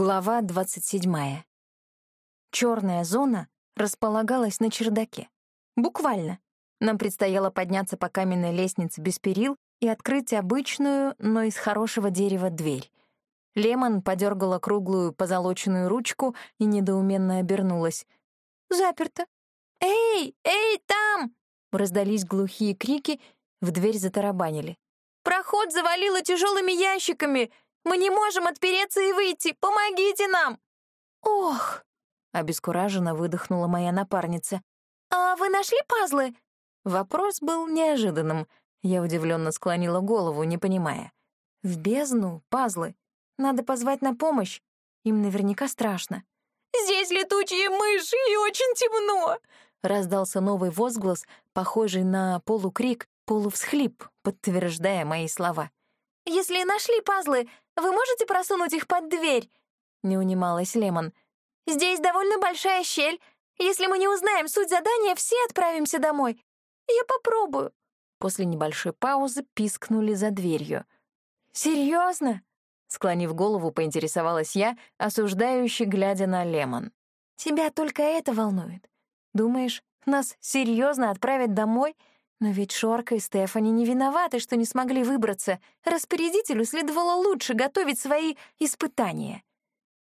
Глава 27. Черная зона располагалась на чердаке. Буквально. Нам предстояло подняться по каменной лестнице без перил и открыть обычную, но из хорошего дерева дверь. Лемон подергала круглую позолоченную ручку и недоуменно обернулась. «Заперто! Эй, эй, там!» Раздались глухие крики, в дверь затарабанили. «Проход завалило тяжелыми ящиками! Мы не можем отпереться и выйти! Помогите нам!» «Ох!» — обескураженно выдохнула моя напарница. «А вы нашли пазлы?» Вопрос был неожиданным. Я удивленно склонила голову, не понимая. «В бездну? Пазлы? Надо позвать на помощь. Им наверняка страшно». «Здесь летучие мыши и очень темно!» Раздался новый возглас, похожий на полукрик, полувсхлип, подтверждая мои слова. «Если нашли пазлы, вы можете просунуть их под дверь?» — не унималась Лемон. «Здесь довольно большая щель. Если мы не узнаем суть задания, все отправимся домой. Я попробую». После небольшой паузы пискнули за дверью. «Серьезно?» — склонив голову, поинтересовалась я, осуждающе глядя на Лемон. «Тебя только это волнует? Думаешь, нас серьезно отправят домой?» Но ведь Шорка и Стефани не виноваты, что не смогли выбраться. Распорядителю следовало лучше готовить свои испытания.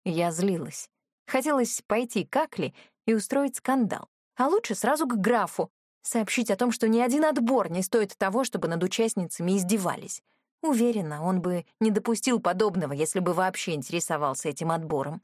Я злилась. Хотелось пойти к Акли и устроить скандал. А лучше сразу к графу, сообщить о том, что ни один отбор не стоит того, чтобы над участницами издевались. Уверена, он бы не допустил подобного, если бы вообще интересовался этим отбором.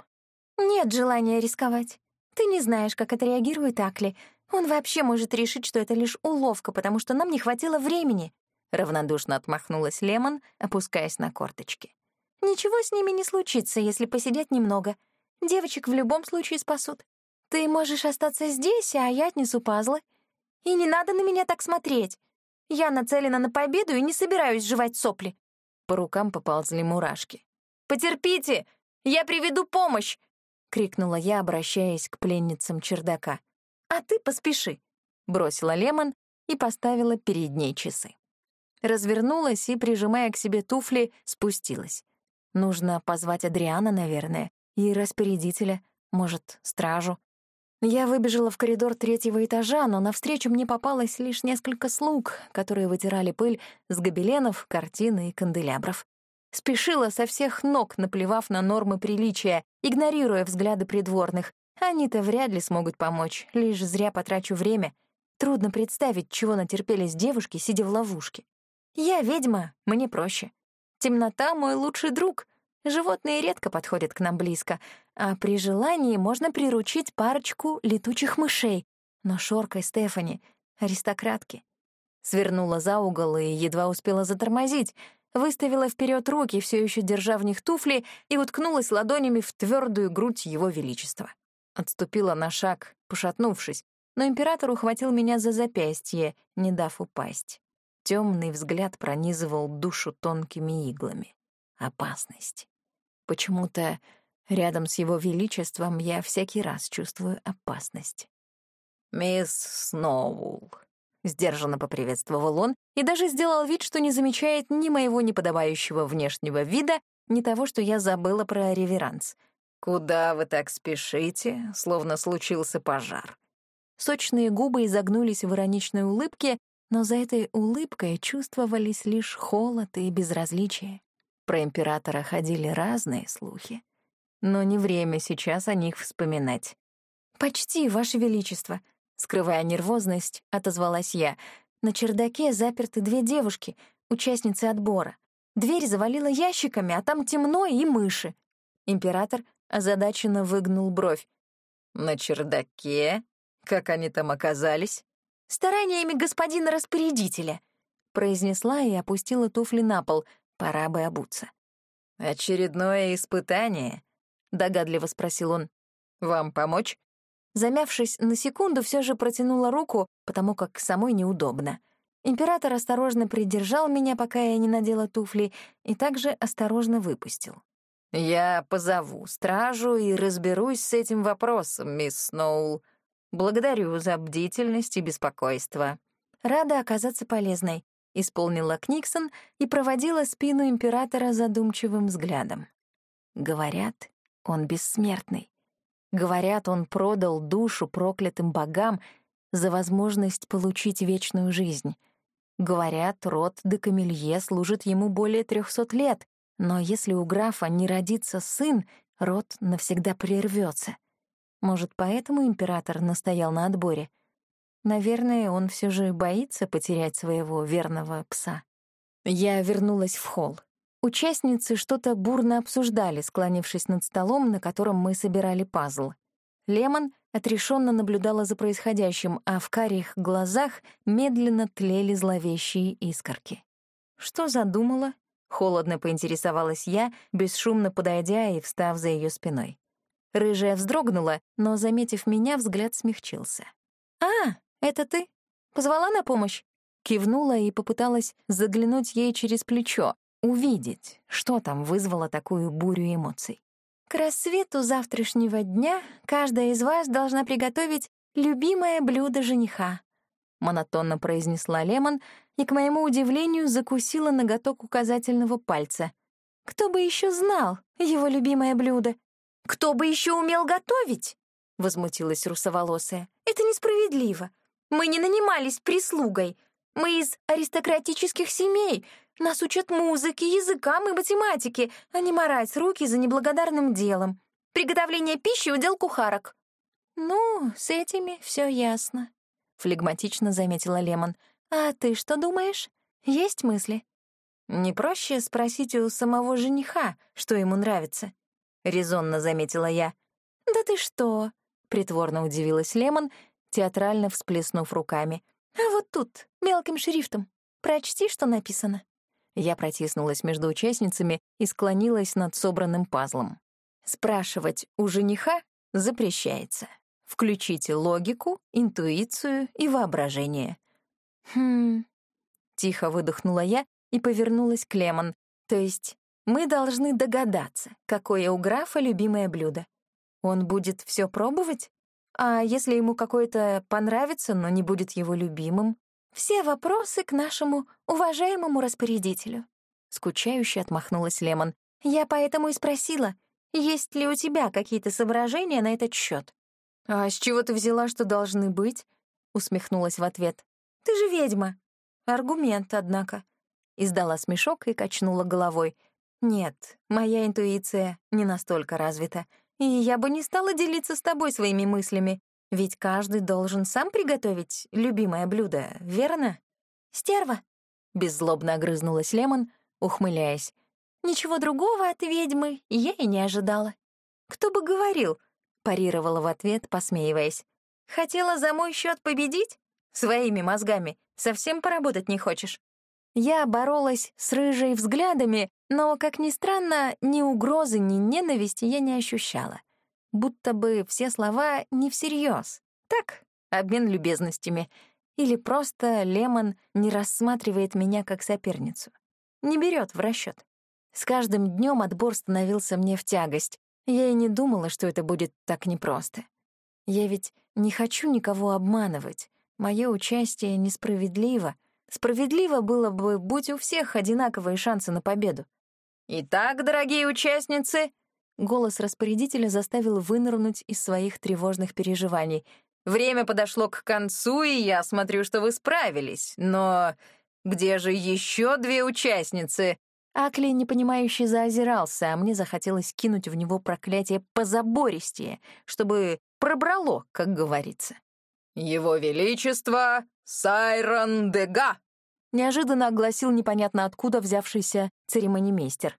Нет желания рисковать. Ты не знаешь, как отреагирует Акли, он вообще может решить, что это лишь уловка, потому что нам не хватило времени», — равнодушно отмахнулась Лемон, опускаясь на корточки. «Ничего с ними не случится, если посидеть немного. Девочек в любом случае спасут. Ты можешь остаться здесь, а я отнесу пазлы. И не надо на меня так смотреть. Я нацелена на победу и не собираюсь жевать сопли». По рукам поползли мурашки. «Потерпите! Я приведу помощь!» — крикнула я, обращаясь к пленницам чердака. «А ты поспеши», — бросила Лемон и поставила перед ней часы. Развернулась и, прижимая к себе туфли, спустилась. Нужно позвать Адриана, наверное, и распорядителя, может, стражу. Я выбежала в коридор третьего этажа, но навстречу мне попалось лишь несколько слуг, которые вытирали пыль с гобеленов, картин и канделябров. Спешила со всех ног, наплевав на нормы приличия, игнорируя взгляды придворных, они-то вряд ли смогут помочь, лишь зря потрачу время. Трудно представить, чего натерпелись девушки, сидя в ловушке. Я ведьма, мне проще. Темнота — мой лучший друг. Животные редко подходят к нам близко, а при желании можно приручить парочку летучих мышей. Но Шорка и Стефани — аристократки. Свернула за угол и едва успела затормозить, выставила вперед руки, все еще держа в них туфли, и уткнулась ладонями в твердую грудь его величества. Отступила на шаг, пошатнувшись, но император ухватил меня за запястье, не дав упасть. Темный взгляд пронизывал душу тонкими иглами. Опасность. Почему-то рядом с его величеством я всякий раз чувствую опасность. «Мисс Сноул», — сдержанно поприветствовал он и даже сделал вид, что не замечает ни моего неподобающего внешнего вида, ни того, что я забыла про реверанс — «Куда вы так спешите, словно случился пожар?» Сочные губы изогнулись в ироничной улыбке, но за этой улыбкой чувствовались лишь холод и безразличие. Про императора ходили разные слухи, но не время сейчас о них вспоминать. «Почти, Ваше Величество», — скрывая нервозность, отозвалась я. «На чердаке заперты две девушки, участницы отбора. Дверь завалила ящиками, а там темно и мыши». Император озадаченно выгнул бровь. «На чердаке? Как они там оказались?» «Стараниями господина распорядителя», — произнесла и опустила туфли на пол. Пора бы обуться. «Очередное испытание?» — догадливо спросил он. «Вам помочь?» Замявшись на секунду, все же протянула руку, потому как самой неудобно. Император осторожно придержал меня, пока я не надела туфли, и также осторожно выпустил. «Я позову стражу и разберусь с этим вопросом, мисс Сноул. Благодарю за бдительность и беспокойство». «Рада оказаться полезной», — исполнила Книксон и проводила спину императора задумчивым взглядом. «Говорят, Он бессмертный. Говорят, он продал душу проклятым богам за возможность получить вечную жизнь. Говорят, род де Камелье служит ему более трехсот лет, но если у графа не родится сын, род навсегда прервется. Может, поэтому император настоял на отборе? Наверное, он все же боится потерять своего верного пса. Я вернулась в холл. Участницы что-то бурно обсуждали, склонившись над столом, на котором мы собирали пазл. Лемон отрешенно наблюдала за происходящим, а в карих глазах медленно тлели зловещие искорки. «Что задумала?» — холодно поинтересовалась я, бесшумно подойдя и встав за ее спиной. Рыжая вздрогнула, но, заметив меня, взгляд смягчился. «А, это ты? Позвала на помощь?» Кивнула и попыталась заглянуть ей через плечо, увидеть, что там вызвало такую бурю эмоций. К рассвету завтрашнего дня каждая из вас должна приготовить любимое блюдо жениха», — монотонно произнесла Лемон и, к моему удивлению, закусила ноготок указательного пальца. «Кто бы еще знал его любимое блюдо? Кто бы еще умел готовить?» — возмутилась русоволосая. «Это несправедливо. Мы не нанимались прислугой. Мы из аристократических семей, нас учат музыке, языкам и математике, а не марать руки за неблагодарным делом. Приготовление пищи — удел кухарок». «Ну, с этими все ясно», — флегматично заметила Лемон. «А ты что думаешь? Есть мысли?» «Не проще спросить у самого жениха, что ему нравится?» — резонно заметила я. «Да ты что?» — притворно удивилась Лемон, театрально всплеснув руками. «А вот тут, мелким шрифтом. Прочти, что написано». Я протиснулась между участницами и склонилась над собранным пазлом. Спрашивать у жениха запрещается. Включите логику, интуицию и воображение. «Хм...» — тихо выдохнула я и повернулась к Лемон. «То есть мы должны догадаться, какое у графа любимое блюдо. Он будет все пробовать? А если ему какое-то понравится, но не будет его любимым? Все вопросы к нашему уважаемому распорядителю. Скучающе отмахнулась Лемон. Я поэтому и спросила, есть ли у тебя какие-то соображения на этот счет. А с чего ты взяла, что должны быть? Усмехнулась в ответ. Ты же ведьма. Аргумент, однако. Издала смешок и качнула головой. Нет, моя интуиция не настолько развита, и я бы не стала делиться с тобой своими мыслями. Ведь каждый должен сам приготовить любимое блюдо, верно? «Стерва!» — беззлобно огрызнулась Лемон, ухмыляясь. «Ничего другого от ведьмы я и не ожидала». «Кто бы говорил?» — парировала в ответ, посмеиваясь. «Хотела за мой счет победить? Своими мозгами совсем поработать не хочешь?» Я боролась с рыжей взглядами, но, как ни странно, ни угрозы, ни ненависти я не ощущала будто бы все слова не всерьез. Так, обмен любезностями. Или просто Лемон не рассматривает меня как соперницу. Не берет в расчет. С каждым днем отбор становился мне в тягость. Я и не думала, что это будет так непросто. Я ведь не хочу никого обманывать. Мое участие несправедливо. Справедливо было бы, будь у всех одинаковые шансы на победу. «Итак, дорогие участницы», Голос распорядителя заставил вынырнуть из своих тревожных переживаний. «Время подошло к концу, и я смотрю, что вы справились. Но где же еще две участницы?» Акли, непонимающе заозирался, а мне захотелось кинуть в него проклятие позабористее, чтобы пробрало, как говорится. «Его Величество Сайрон Дега!» неожиданно огласил непонятно откуда взявшийся церемонимейстер.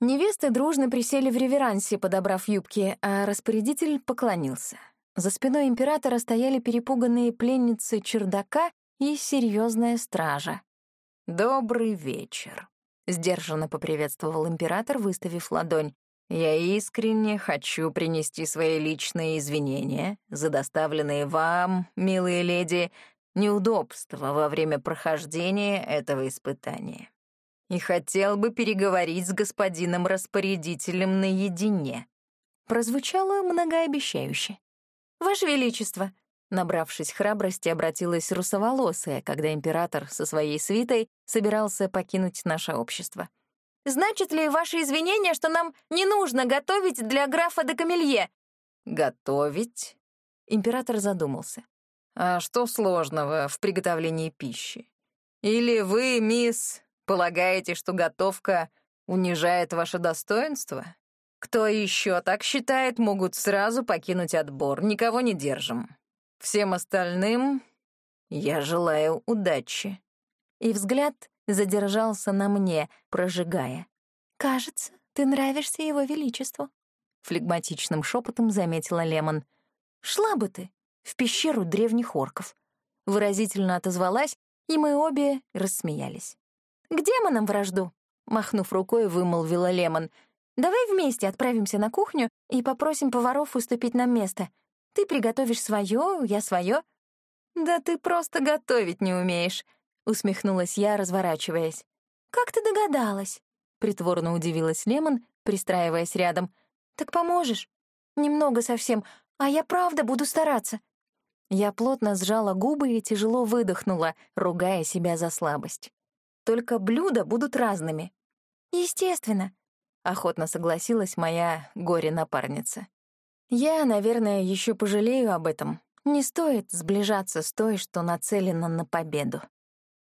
Невесты дружно присели в реверансе, подобрав юбки, а распорядитель поклонился. За спиной императора стояли перепуганные пленницы чердака и серьезная стража. «Добрый вечер», — сдержанно поприветствовал император, выставив ладонь. «Я искренне хочу принести свои личные извинения за доставленные вам, милые леди, неудобства во время прохождения этого испытания и хотел бы переговорить с господином распорядителем наедине». Прозвучало многообещающе. «Ваше Величество!» Набравшись храбрости, обратилась русоволосая, когда император со своей свитой собирался покинуть наше общество. Значит ли ваше извинение, что нам не нужно готовить для графа де Камелье?» «Готовить?» Император задумался. «А что сложного в приготовлении пищи? Или вы, мисс, полагаете, что готовка унижает ваше достоинство? Кто еще так считает, могут сразу покинуть отбор, никого не держим. Всем остальным я желаю удачи». И взгляд задержался на мне, прожигая. «Кажется, ты нравишься его величеству», — флегматичным шепотом заметила Лемон. «Шла бы ты в пещеру древних орков». Выразительно отозвалась, и мы обе рассмеялись. «К демонам вражду», — махнув рукой, вымолвила Лемон. «Давай вместе отправимся на кухню и попросим поваров уступить нам место. Ты приготовишь свое, я свое. «Да ты просто готовить не умеешь», — усмехнулась я, разворачиваясь. «Как ты догадалась?» — притворно удивилась Лемон, пристраиваясь рядом. «Так поможешь? Немного совсем, а я правда буду стараться». Я плотно сжала губы и тяжело выдохнула, ругая себя за слабость. «Только блюда будут разными». «Естественно», — охотно согласилась моя горе-напарница. «Я, наверное, еще пожалею об этом. Не стоит сближаться с той, что нацелена на победу».